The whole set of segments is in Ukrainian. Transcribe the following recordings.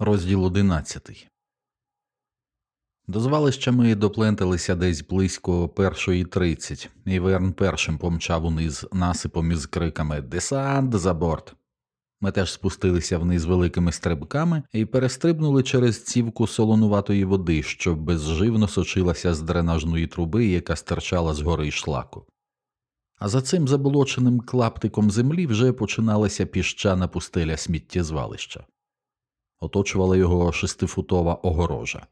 Розділ одинадцятий. До звалища ми допленталися десь близько першої тридцять, і Верн першим помчав униз насипом із криками Десант за борт. Ми теж спустилися вниз великими стрибками і перестрибнули через цівку солонуватої води, що безживно сочилася з дренажної труби, яка стирчала з гори шлаку. А за цим заболоченим клаптиком землі вже починалася піщана пустеля сміттєзвалища. Оточувала його шестифутова огорожа.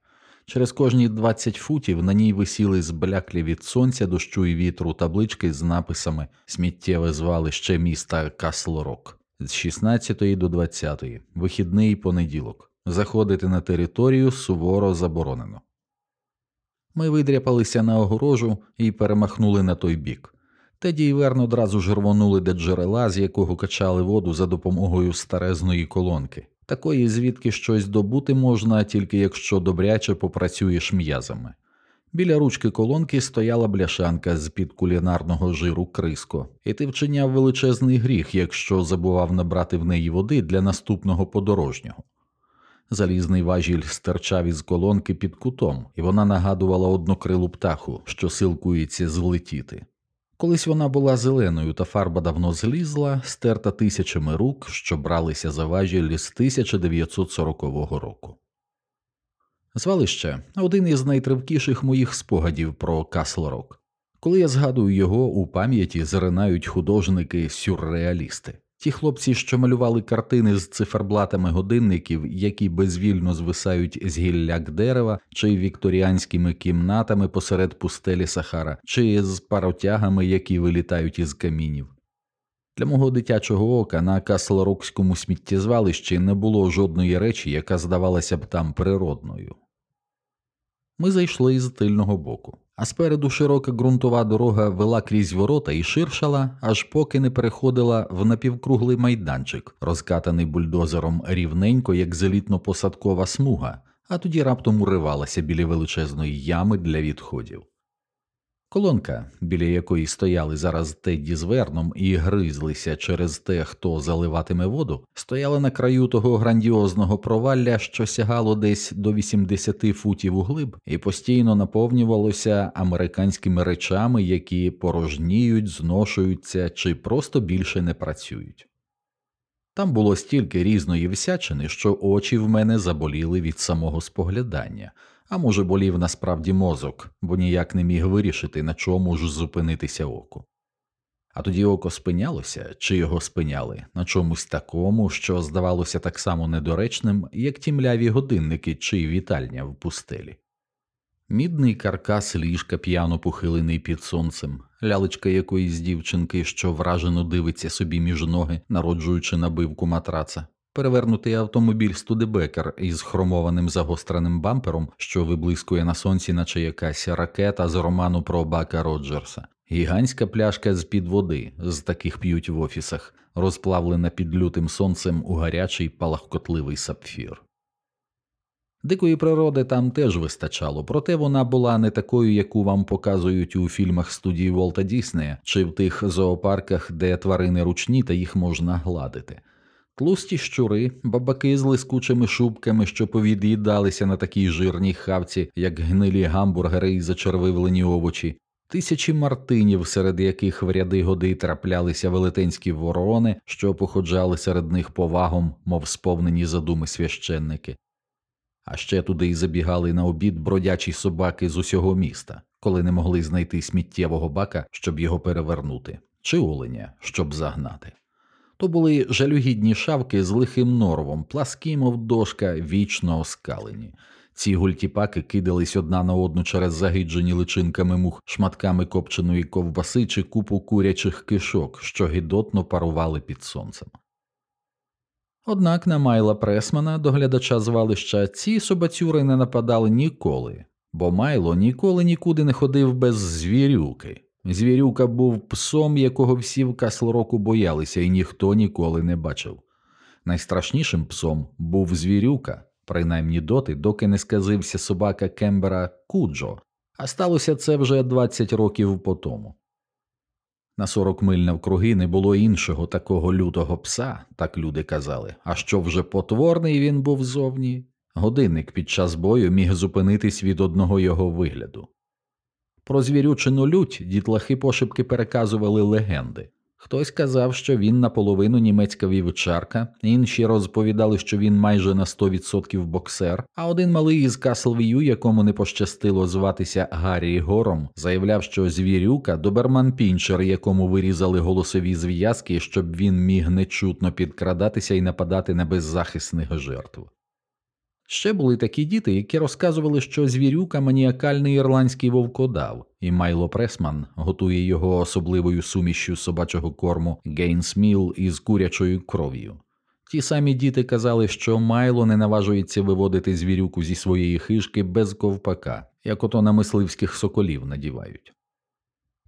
Через кожні 20 футів на ній висіли збляклі від сонця, дощу і вітру таблички з написами Сміттєве звалище міста Каслорок з 16 до 20, вихідний понеділок. Заходити на територію суворо заборонено. Ми видряпалися на огорожу і перемахнули на той бік. Теді і Верн одразу ж рвонули до джерела, з якого качали воду за допомогою старезної колонки, такої, звідки щось добути можна, тільки якщо добряче попрацюєш м'язами. Біля ручки колонки стояла бляшанка з під кулінарного жиру криско, і ти вчиняв величезний гріх, якщо забував набрати в неї води для наступного подорожнього. Залізний важіль стирчав із колонки під кутом, і вона нагадувала однокрилу птаху, що силкується злетіти. Колись вона була зеленою, та фарба давно злізла, стерта тисячами рук, що бралися за важілі з 1940 року. Звалище один із найтривкіших моїх спогадів про Каслорок. Коли я згадую його, у пам'яті заринають художники сюрреалісти. Ті хлопці, що малювали картини з циферблатами годинників, які безвільно звисають з гілляк дерева, чи вікторіанськими кімнатами посеред пустелі Сахара, чи з паротягами, які вилітають із камінів. Для мого дитячого ока на Каслорокському сміттєзвалищі не було жодної речі, яка здавалася б там природною. Ми зайшли з тильного боку, а спереду широка ґрунтова дорога вела крізь ворота і ширшала, аж поки не переходила в напівкруглий майданчик, розкатаний бульдозером рівненько, як зелітно-посадкова смуга, а тоді раптом уривалася біля величезної ями для відходів. Колонка, біля якої стояли зараз Тедді з Верном і гризлися через те, хто заливатиме воду, стояла на краю того грандіозного провалля, що сягало десь до 80 футів у глиб, і постійно наповнювалося американськими речами, які порожніють, зношуються чи просто більше не працюють. Там було стільки різної всячини, що очі в мене заболіли від самого споглядання а може, болів насправді мозок, бо ніяк не міг вирішити, на чому ж зупинитися оку. А тоді око спинялося, чи його спиняли на чомусь такому, що здавалося так само недоречним, як ті мляві годинники чи вітальня в пустелі. Мідний каркас ліжка п'яно похилений під сонцем, лялечка якоїсь дівчинки, що вражено дивиться собі між ноги, народжуючи набивку матраца, перевернутий автомобіль Студебекер із хромованим загостреним бампером, що виблискує на сонці, наче якась ракета з роману про Бака Роджерса, гігантська пляшка з під води, з таких п'ють в офісах, розплавлена під лютим сонцем у гарячий палахкотливий сапфір. Дикої природи там теж вистачало, проте вона була не такою, яку вам показують у фільмах студії Волта Діснея чи в тих зоопарках, де тварини ручні та їх можна гладити. Тлусті щури, бабаки з лискучими шубками, що повід'їдалися на такій жирній хавці, як гнилі гамбургери і зачервивлені овочі, тисячі мартинів, серед яких в ряди годи траплялися велетенські ворони, що походжали серед них повагом, мов сповнені задуми священники. А ще туди й забігали на обід бродячі собаки з усього міста, коли не могли знайти сміттєвого бака, щоб його перевернути, чи оленя, щоб загнати. То були жалюгідні шавки з лихим норвом, пласкі, мов дошка, вічно оскалені. Ці гультіпаки кидались одна на одну через загиджені личинками мух шматками копченої ковбаси чи купу курячих кишок, що гідотно парували під сонцем. Однак на Майла Пресмана, доглядача звалища, ці собацюри не нападали ніколи, бо Майло ніколи нікуди не ходив без звірюки. Звірюка був псом, якого всі в Каслроку боялися, і ніхто ніколи не бачив. Найстрашнішим псом був звірюка, принаймні доти, доки не сказився собака Кембера Куджо, а сталося це вже 20 років по тому. На 40 миль навкруги не було іншого такого лютого пса, так люди казали, а що вже потворний він був зовні. Годинник під час бою міг зупинитись від одного його вигляду. Про звірючину лють дітлахи пошепки переказували легенди. Хтось казав, що він наполовину німецька вівчарка, інші розповідали, що він майже на 100% боксер, а один малий із Каслвію, якому не пощастило зватися Гаррі Гором, заявляв, що звірюка доберман пінчер, якому вирізали голосові зв'язки, щоб він міг нечутно підкрадатися і нападати на беззахисних жертв. Ще були такі діти, які розказували, що звірюка маніакальний ірландський вовкодав, і Майло Пресман готує його особливою сумішю собачого корму Гейнсміл із курячою кров'ю. Ті самі діти казали, що Майло не наважується виводити звірюку зі своєї хижки без ковпака, як ото на мисливських соколів надівають.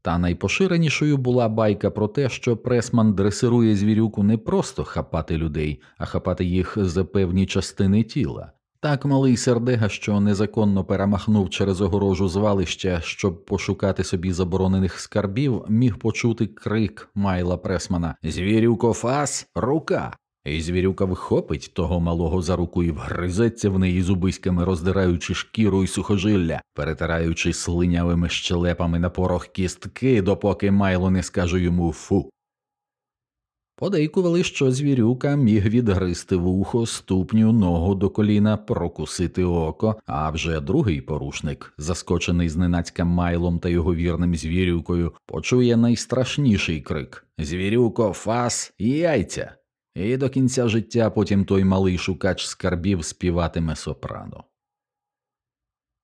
Та найпоширенішою була байка про те, що пресман дресирує звірюку не просто хапати людей, а хапати їх за певні частини тіла. Так малий сердега, що незаконно перемахнув через огорожу звалища, щоб пошукати собі заборонених скарбів, міг почути крик Майла Пресмана Звірюко фас, рука. І звірюка вхопить того малого за руку і вгризеться в неї зубиськами, роздираючи шкіру й сухожилля, перетираючи слинявими щелепами на порох кістки, допоки Майло не скаже йому фу. Подейкували, що звірюка міг відгризти вухо, ступню, ногу до коліна, прокусити око, а вже другий порушник, заскочений зненацька майлом та його вірним звірюкою, почує найстрашніший крик Звірюко, фас, яйця. І до кінця життя потім той малий шукач скарбів співатиме сопрано.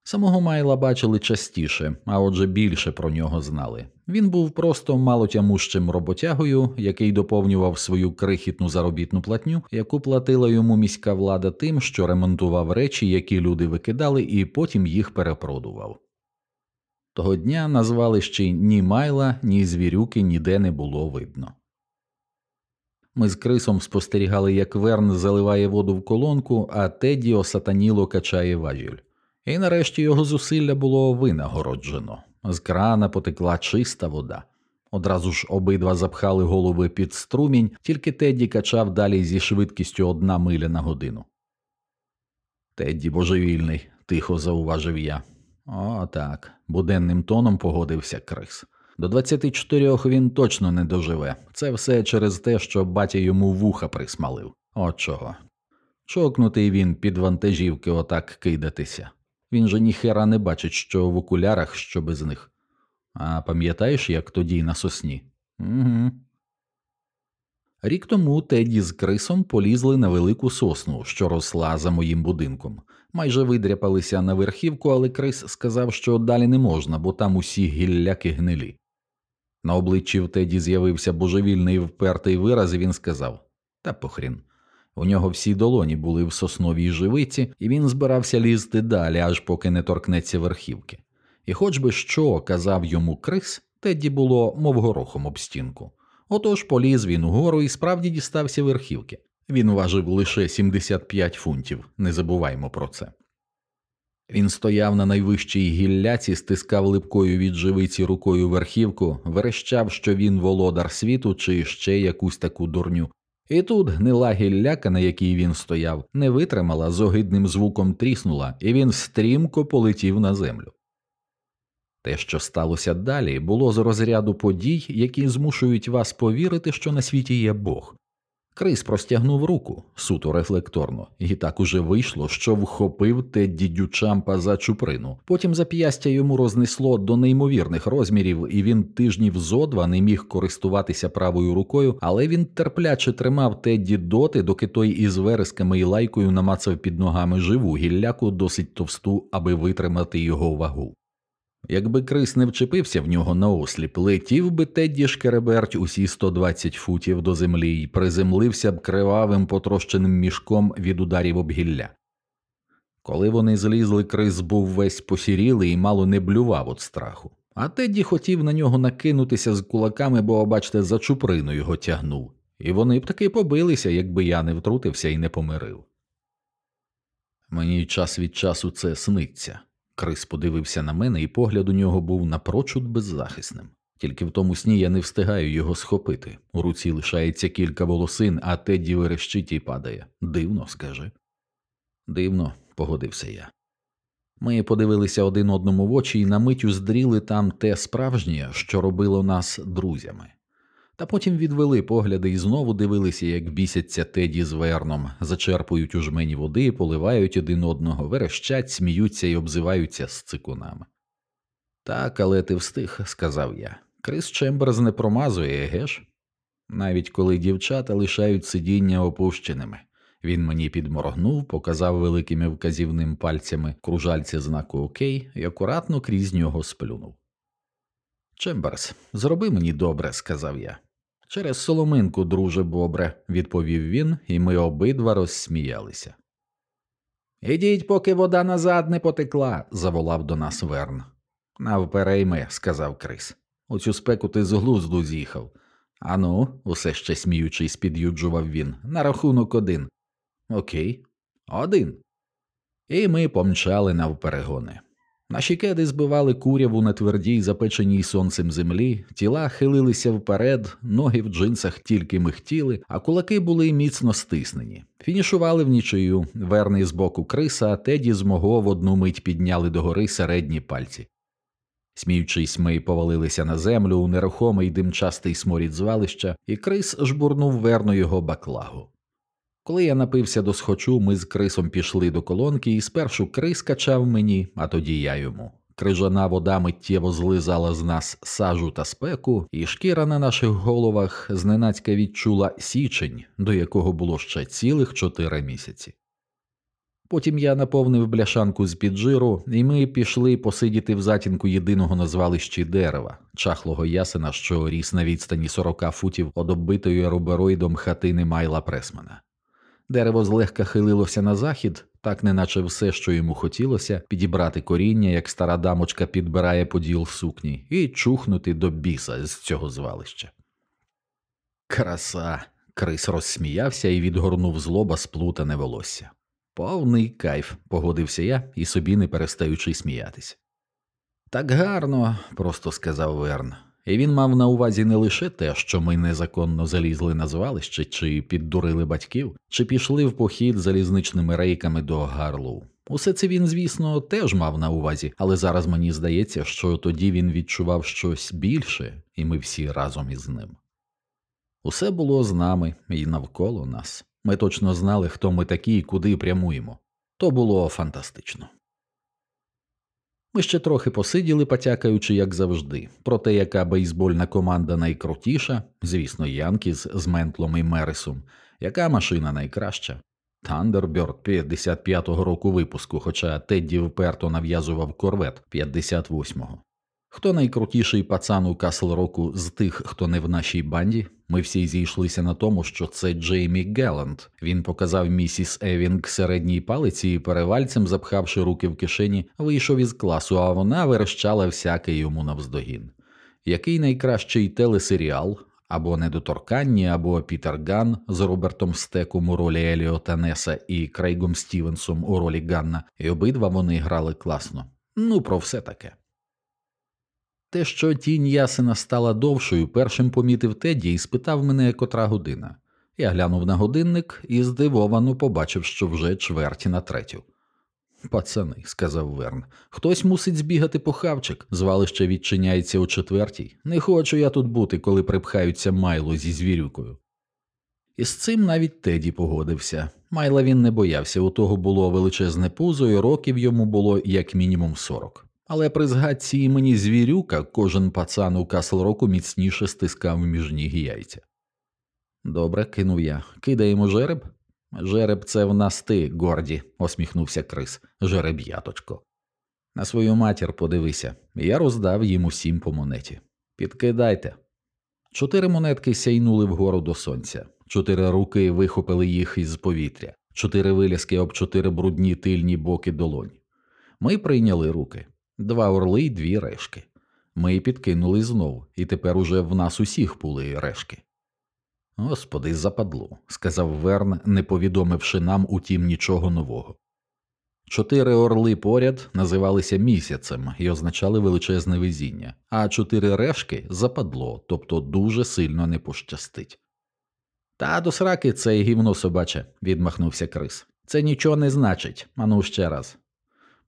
Самого Майла бачили частіше, а отже більше про нього знали. Він був просто малотямущим роботягою, який доповнював свою крихітну заробітну платню, яку платила йому міська влада тим, що ремонтував речі, які люди викидали, і потім їх перепродував. Того дня на звалищі ні майла, ні звірюки ніде не було видно. Ми з крисом спостерігали, як Верн заливає воду в колонку, а Теді осатаніло качає важіль. І нарешті його зусилля було винагороджено. З крана потекла чиста вода. Одразу ж обидва запхали голови під струмінь, тільки Тедді качав далі зі швидкістю одна миля на годину. Тедді божевільний, тихо зауважив я. «О, так», – буденним тоном погодився Крис. До 24 він точно не доживе. Це все через те, що батя йому вуха присмалив. От чого. Чокнутий він під вантажівки отак кидатися. Він же ніхера не бачить, що в окулярах, що без них. А пам'ятаєш, як тоді на сосні? Угу. Рік тому Теді з Крисом полізли на велику сосну, що росла за моїм будинком. Майже видряпалися на верхівку, але Крис сказав, що далі не можна, бо там усі гілляки гнилі. На обличчі в Теді з'явився божевільний впертий вираз, і він сказав Та похрін. У нього всі долоні були в сосновій живиці, і він збирався лізти далі, аж поки не торкнеться верхівки. І хоч би що казав йому Крис, Тедді було, мов горохом об стінку. Отож поліз він угору і справді дістався верхівки. Він важив лише 75 фунтів, не забуваймо про це. Він стояв на найвищій гілляці, стискав липкою від живиці рукою верхівку, верещав, що він володар світу чи ще якусь таку дурню, і тут гнила гілляка, на якій він стояв, не витримала, з огидним звуком тріснула, і він стрімко полетів на землю. Те, що сталося далі, було з розряду подій, які змушують вас повірити, що на світі є Бог, Крис простягнув руку суто рефлекторно, і так уже вийшло, що вхопив Тедді Дючампа за чуприну. Потім зап'ястя йому рознесло до неймовірних розмірів, і він тижнів зо два не міг користуватися правою рукою, але він терпляче тримав Тедді доти, доки той із вересками і лайкою намацав під ногами живу гілляку досить товсту, аби витримати його вагу. Якби Крис не вчепився в нього на осліп, летів би Тедді Шкереберть усі 120 футів до землі і приземлився б кривавим потрощеним мішком від ударів обгілля. Коли вони злізли, Крис був весь посірілий і мало не блював від страху, а Тедді хотів на нього накинутися з кулаками, бо, бачте, за чуприну його тягнув, і вони б таки побилися, якби я не втрутився і не помирив. Мені час від часу це сниться. Крис подивився на мене, і погляд у нього був напрочуд беззахисним. Тільки в тому сні я не встигаю його схопити. У руці лишається кілька волосин, а Тедді верещить і падає. Дивно, скажи. Дивно, погодився я. Ми подивилися один одному в очі і на мить уздріли там те справжнє, що робило нас друзями. Та потім відвели погляди і знову дивилися, як бісяться Теді з Верном, зачерпують у жмені води, поливають один одного, верещать, сміються і обзиваються з цикунами. Так, але ти встиг, сказав я. Крис Чемберс не промазує, геш? Навіть коли дівчата лишають сидіння опущеними. Він мені підморгнув, показав великими вказівним пальцями кружальці знаку Окей і акуратно крізь нього сплюнув. Чемберс, зроби мені добре, сказав я. Через соломинку, друже бобре, відповів він, і ми обидва розсміялися. Ідіть, поки вода назад не потекла, заволав до нас Верн. Навперейми, сказав Крис. У цю спеку ти з глузду з'їхав. Ану, усе ще сміючись, під'юджував він. На рахунок один. Окей, один. І ми помчали навперегони. Наші кеди збивали куряву на твердій, запеченій сонцем землі, тіла хилилися вперед, ноги в джинсах тільки михтіли, а кулаки були міцно стиснені. Фінішували в нічию, верний з боку криса, а теді з мого в одну мить підняли догори середні пальці. Сміючись, ми повалилися на землю у нерухомий димчастий сморід звалища, і крис жбурнув верну його баклагу. Коли я напився до схочу, ми з крисом пішли до колонки, і спершу крис качав мені, а тоді я йому. Крижана вода миттєво злизала з нас сажу та спеку, і шкіра на наших головах зненацька відчула січень, до якого було ще цілих чотири місяці. Потім я наповнив бляшанку з під жиру, і ми пішли посидіти в затінку єдиного на звалищі дерева, чахлого ясена, що ріс на відстані 40 футів од оббитої рубероїдом хатини Майла Пресмана. Дерево злегка хилилося на захід, так неначе все, що йому хотілося, підібрати коріння, як стара дамочка підбирає поділ сукні, і чухнути до біса з цього звалища. Краса. Крис розсміявся і відгорнув злоба сплутане волосся. Повний кайф, погодився я і собі не перестаючи сміятись. Так гарно, просто сказав Верн, і він мав на увазі не лише те, що ми незаконно залізли на звалище, чи піддурили батьків, чи пішли в похід залізничними рейками до Гарлоу. Усе це він, звісно, теж мав на увазі, але зараз мені здається, що тоді він відчував щось більше, і ми всі разом із ним. Усе було з нами і навколо нас. Ми точно знали, хто ми такі і куди прямуємо. То було фантастично. Ми ще трохи посиділи, потякаючи, як завжди, про те, яка бейсбольна команда найкрутіша, звісно, Янкіз з Ментлом і Мерисом, яка машина найкраща. Тандерберд 55-го року випуску, хоча Тедді вперто нав'язував корвет 58-го. Хто найкрутіший пацан у Касл Року з тих, хто не в нашій банді? Ми всі зійшлися на тому, що це Джеймі Геланд. Він показав місіс Евінг середній палиці і перевальцем, запхавши руки в кишені, вийшов із класу, а вона верещала всяке йому навздогін. Який найкращий телесеріал або недоторканні, або Пітер Ган з Робертом Стеком у ролі Еліота Неса і Крейгом Стівенсом у ролі Ганна, і обидва вони грали класно. Ну, про все таке. Те, що тінь ясена стала довшою, першим помітив Теді і спитав мене, котра година. Я глянув на годинник і здивовано побачив, що вже чверті на третю. Пацани, сказав Верн, хтось мусить збігати по хавчик, звалище відчиняється у четвертій. Не хочу я тут бути, коли припхаються майло зі звірюкою. І з цим навіть Теді погодився. Майла він не боявся, у того було величезне пузо, і років йому було як мінімум сорок. Але при згадці імені звірюка кожен пацан у Каслроку міцніше стискав між ніг яйця. Добре, кинув я. Кидаємо жереб? Жереб це в нас ти, горді, осміхнувся Крис, жереб'яточко. На свою матір подивися, я роздав їм усім по монеті. Підкидайте. Чотири монетки сяйнули вгору до сонця, чотири руки вихопили їх із повітря, чотири вилязки об чотири брудні тильні боки долонь. Ми прийняли руки. Два орли й дві решки. Ми підкинули знов, і тепер уже в нас усіх були решки. Господи, западло, сказав Верн, не повідомивши нам утім нічого нового. Чотири орли поряд називалися місяцем і означали величезне везіння, а чотири решки западло, тобто дуже сильно не пощастить. Та до сраки це гівно собаче, відмахнувся Крис. Це нічого не значить, ану ще раз.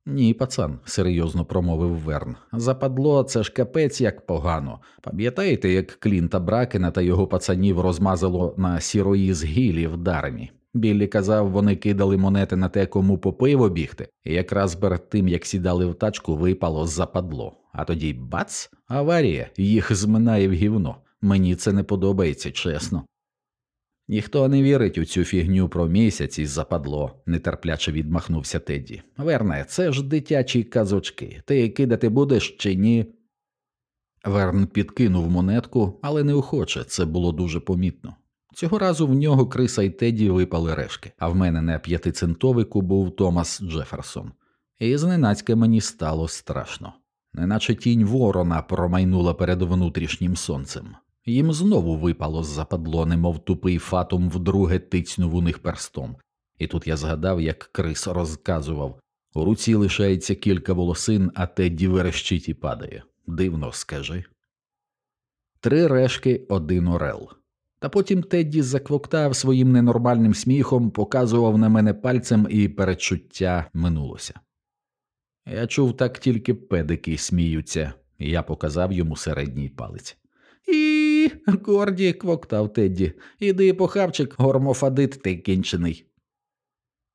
Ні, пацан, серйозно промовив Верн. Западло, це ж капець як погано. Пам'ятаєте, як Клінта Бракена та його пацанів розмазало на сіроїз гілі в дармі? Біллі казав, вони кидали монети на те, кому по пиво бігти, і якраз перед тим, як сідали в тачку, випало западло. А тоді бац, аварія, їх зминає в гівно. Мені це не подобається, чесно. Ніхто не вірить у цю фігню про місяць і западло, нетерпляче відмахнувся Тедді. Верне, це ж дитячі казочки. Ти кидати будеш чи ні? Верн підкинув монетку, але неохоче, це було дуже помітно. Цього разу в нього Криса й Теді випали решки, а в мене на п'ятицентовику був Томас Джеферсон. І зненацька мені стало страшно, неначе тінь ворона промайнула перед внутрішнім сонцем. Їм знову випало з западло, немов тупий фатум вдруге тицьнув у них перстом. І тут я згадав, як Крис розказував у руці лишається кілька волосин, а Тедді верещить і падає. Дивно, скажи. Три решки, один орел. Та потім Тедді заквоктав своїм ненормальним сміхом, показував на мене пальцем, і перечуття минулося. Я чув так тільки педики сміються, і я показав йому середній палець. І. Горді, квоктав Тедді. Іди похавчик, гормофадит ти кінчений.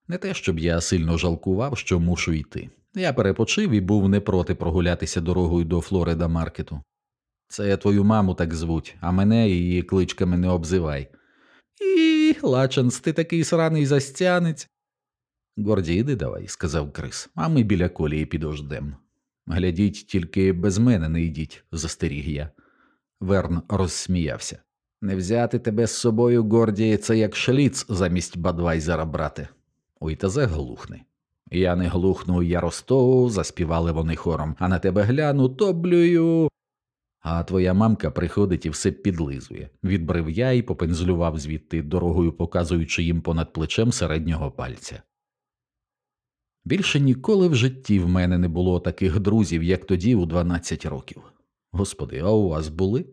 Не те, щоб я сильно жалкував, що мушу йти. Я перепочив і був не проти прогулятися дорогою до Флорида Маркету. Це твою маму так звуть, а мене її кличками не обзивай. І, Лачанс, ти такий сраний засцянець. Горді, іди давай, сказав Крис, а ми біля колії підождем. Глядіть, тільки без мене не йдіть, застеріг я. Верн розсміявся. Не взяти тебе з собою, Горді, це як шліц замість Бадвайзера брати. Ой, та заглухни. Я не глухну, я росту, заспівали вони хором, а на тебе гляну, то блюю. А твоя мамка приходить і все підлизує. Відбрив я і попензлював звідти дорогою, показуючи їм понад плечем середнього пальця. Більше ніколи в житті в мене не було таких друзів, як тоді у 12 років. Господи, а у вас були?